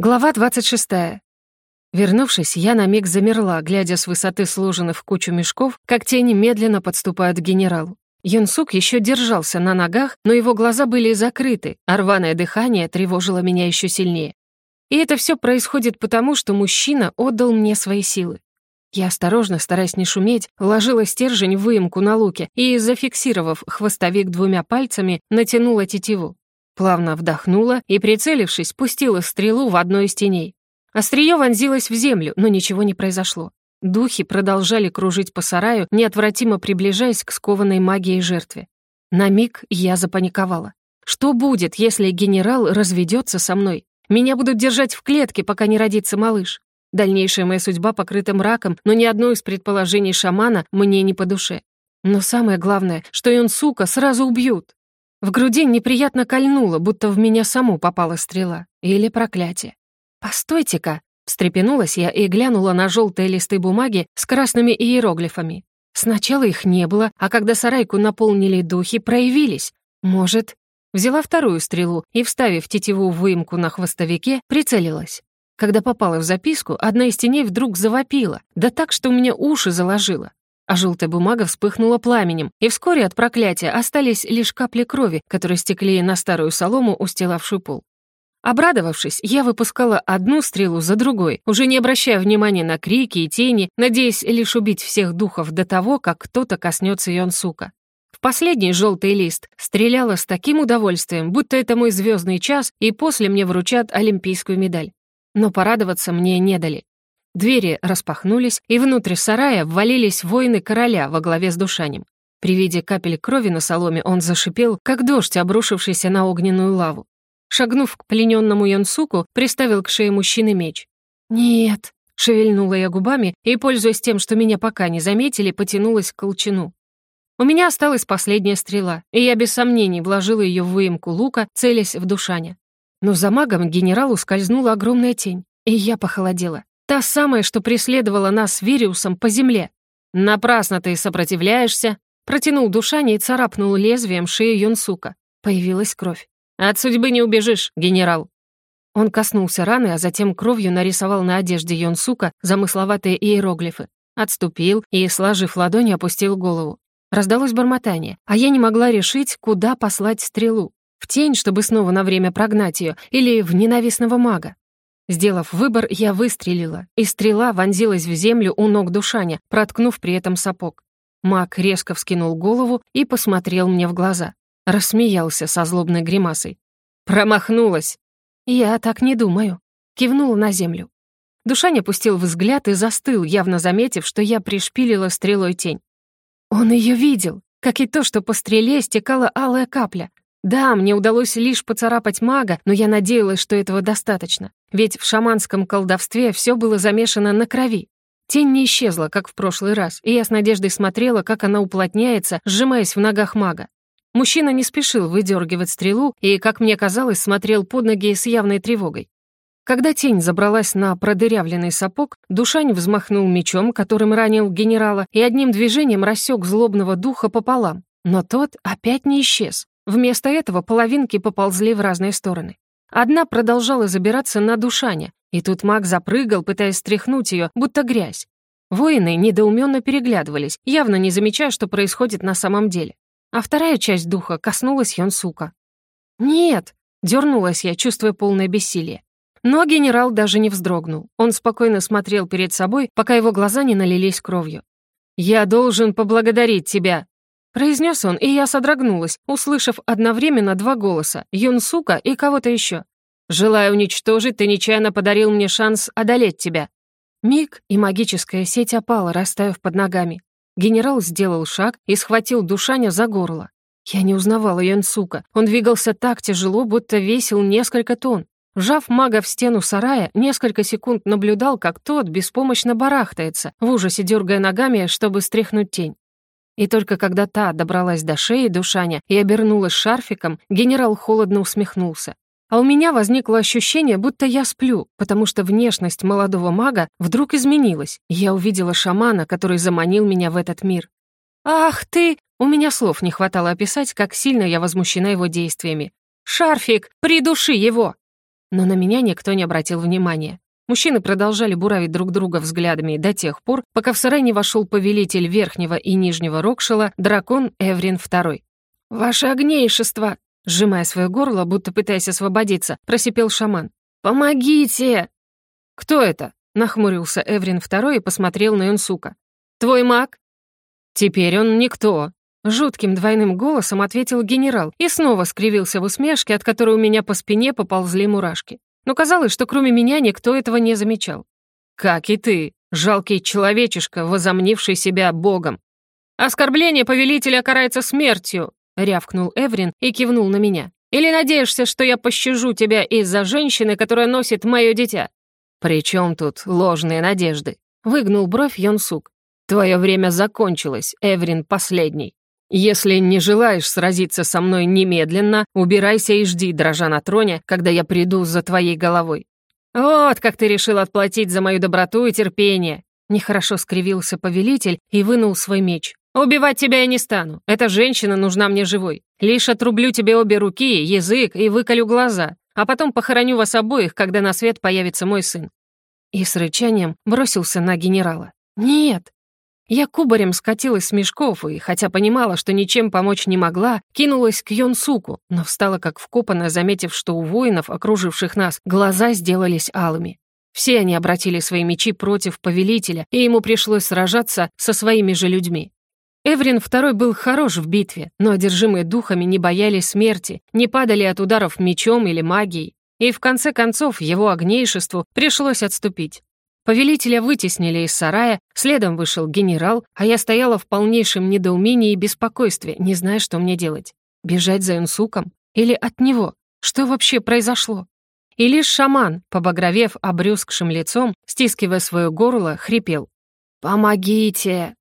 Глава 26. Вернувшись, я на миг замерла, глядя с высоты сложенных в кучу мешков, как тени медленно подступают к генералу. Юнсук еще держался на ногах, но его глаза были закрыты, а рваное дыхание тревожило меня еще сильнее. И это все происходит потому, что мужчина отдал мне свои силы. Я осторожно, стараясь не шуметь, вложила стержень в выемку на луке и, зафиксировав хвостовик двумя пальцами, натянула тетиву. Плавно вдохнула и, прицелившись, пустила стрелу в одной из теней. Остриё вонзилось в землю, но ничего не произошло. Духи продолжали кружить по сараю, неотвратимо приближаясь к скованной магией жертве. На миг я запаниковала. Что будет, если генерал разведется со мной? Меня будут держать в клетке, пока не родится малыш. Дальнейшая моя судьба покрыта мраком, но ни одно из предположений шамана мне не по душе. Но самое главное, что он, сука, сразу убьют. В груди неприятно кольнуло, будто в меня саму попала стрела. Или проклятие. «Постойте-ка!» — встрепенулась я и глянула на желтые листы бумаги с красными иероглифами. Сначала их не было, а когда сарайку наполнили духи, проявились. Может... Взяла вторую стрелу и, вставив тетиву в выемку на хвостовике, прицелилась. Когда попала в записку, одна из теней вдруг завопила, да так, что у меня уши заложило а желтая бумага вспыхнула пламенем, и вскоре от проклятия остались лишь капли крови, которые стекли на старую солому, устилавшую пол. Обрадовавшись, я выпускала одну стрелу за другой, уже не обращая внимания на крики и тени, надеясь лишь убить всех духов до того, как кто-то коснется Йонсука. В последний желтый лист стреляла с таким удовольствием, будто это мой звездный час, и после мне вручат олимпийскую медаль. Но порадоваться мне не дали. Двери распахнулись, и внутрь сарая ввалились воины короля во главе с Душанем. При виде капель крови на соломе он зашипел, как дождь, обрушившийся на огненную лаву. Шагнув к плененному Йонсуку, приставил к шее мужчины меч. «Нет», — шевельнула я губами и, пользуясь тем, что меня пока не заметили, потянулась к колчану. У меня осталась последняя стрела, и я без сомнений вложила ее в выемку лука, целясь в Душаня. Но за магом генералу скользнула огромная тень, и я похолодела. Та самая, что преследовала нас Вириусом по земле. Напрасно ты сопротивляешься. Протянул душани и царапнул лезвием шею Юнсука. Появилась кровь. От судьбы не убежишь, генерал. Он коснулся раны, а затем кровью нарисовал на одежде Йонсука замысловатые иероглифы. Отступил и, сложив ладони, опустил голову. Раздалось бормотание, а я не могла решить, куда послать стрелу. В тень, чтобы снова на время прогнать ее, или в ненавистного мага. Сделав выбор, я выстрелила, и стрела вонзилась в землю у ног Душаня, проткнув при этом сапог. Маг резко вскинул голову и посмотрел мне в глаза. Рассмеялся со злобной гримасой. «Промахнулась!» «Я так не думаю», — кивнула на землю. Душань опустил взгляд и застыл, явно заметив, что я пришпилила стрелой тень. Он ее видел, как и то, что по стреле стекала алая капля. Да, мне удалось лишь поцарапать мага, но я надеялась, что этого достаточно. Ведь в шаманском колдовстве все было замешано на крови. Тень не исчезла, как в прошлый раз, и я с надеждой смотрела, как она уплотняется, сжимаясь в ногах мага. Мужчина не спешил выдергивать стрелу и, как мне казалось, смотрел под ноги с явной тревогой. Когда тень забралась на продырявленный сапог, Душань взмахнул мечом, которым ранил генерала, и одним движением рассек злобного духа пополам. Но тот опять не исчез. Вместо этого половинки поползли в разные стороны. Одна продолжала забираться на душаня, и тут маг запрыгал, пытаясь стряхнуть ее, будто грязь. Воины недоуменно переглядывались, явно не замечая, что происходит на самом деле. А вторая часть духа коснулась Йонсука. «Нет!» — дернулась я, чувствуя полное бессилие. Но генерал даже не вздрогнул. Он спокойно смотрел перед собой, пока его глаза не налились кровью. «Я должен поблагодарить тебя!» Произнес он, и я содрогнулась, услышав одновременно два голоса — Юнсука и кого-то еще. «Желая уничтожить, ты нечаянно подарил мне шанс одолеть тебя». Миг, и магическая сеть опала, растаяв под ногами. Генерал сделал шаг и схватил Душаня за горло. Я не узнавала Юнсука. Он двигался так тяжело, будто весил несколько тонн. Вжав мага в стену сарая, несколько секунд наблюдал, как тот беспомощно барахтается, в ужасе дергая ногами, чтобы стряхнуть тень. И только когда та добралась до шеи Душаня и обернулась шарфиком, генерал холодно усмехнулся. А у меня возникло ощущение, будто я сплю, потому что внешность молодого мага вдруг изменилась. Я увидела шамана, который заманил меня в этот мир. «Ах ты!» У меня слов не хватало описать, как сильно я возмущена его действиями. «Шарфик, придуши его!» но на меня никто не обратил внимания. Мужчины продолжали буравить друг друга взглядами до тех пор, пока в сарай не вошел повелитель Верхнего и Нижнего Рокшела, дракон Эврин II. «Ваше огнейшество!» Сжимая свое горло, будто пытаясь освободиться, просипел шаман. «Помогите!» «Кто это?» — нахмурился Эврин II и посмотрел на Юнсука. «Твой маг?» «Теперь он никто», — жутким двойным голосом ответил генерал и снова скривился в усмешке, от которой у меня по спине поползли мурашки. Но казалось, что кроме меня никто этого не замечал. «Как и ты, жалкий человечишка, возомнивший себя богом. Оскорбление повелителя карается смертью», — рявкнул Эврин и кивнул на меня. «Или надеешься, что я пощажу тебя из-за женщины, которая носит мое дитя?» «При чем тут ложные надежды?» — выгнул бровь Йонсук. «Твое время закончилось, Эврин последний. Если не желаешь сразиться со мной немедленно, убирайся и жди, дрожа на троне, когда я приду за твоей головой». «Вот как ты решил отплатить за мою доброту и терпение!» Нехорошо скривился повелитель и вынул свой меч. «Убивать тебя я не стану. Эта женщина нужна мне живой. Лишь отрублю тебе обе руки, язык и выколю глаза, а потом похороню вас обоих, когда на свет появится мой сын». И с рычанием бросился на генерала. «Нет, я кубарем скатилась с мешков и, хотя понимала, что ничем помочь не могла, кинулась к Йонсуку, но встала как вкопанная, заметив, что у воинов, окруживших нас, глаза сделались алыми. Все они обратили свои мечи против повелителя, и ему пришлось сражаться со своими же людьми. Эврин II был хорош в битве, но одержимые духами не боялись смерти, не падали от ударов мечом или магией, и в конце концов его огнейшеству пришлось отступить. Повелителя вытеснили из сарая, следом вышел генерал, а я стояла в полнейшем недоумении и беспокойстве, не зная, что мне делать. Бежать за Инсуком? Или от него? Что вообще произошло? И лишь шаман, побагровев обрюзгшим лицом, стискивая свое горло, хрипел. «Помогите!»